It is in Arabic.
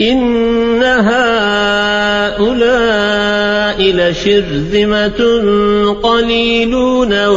إِنَّ هَٰؤُلَاءِ لَشِرْذِمَةٌ قَلِيلُونَ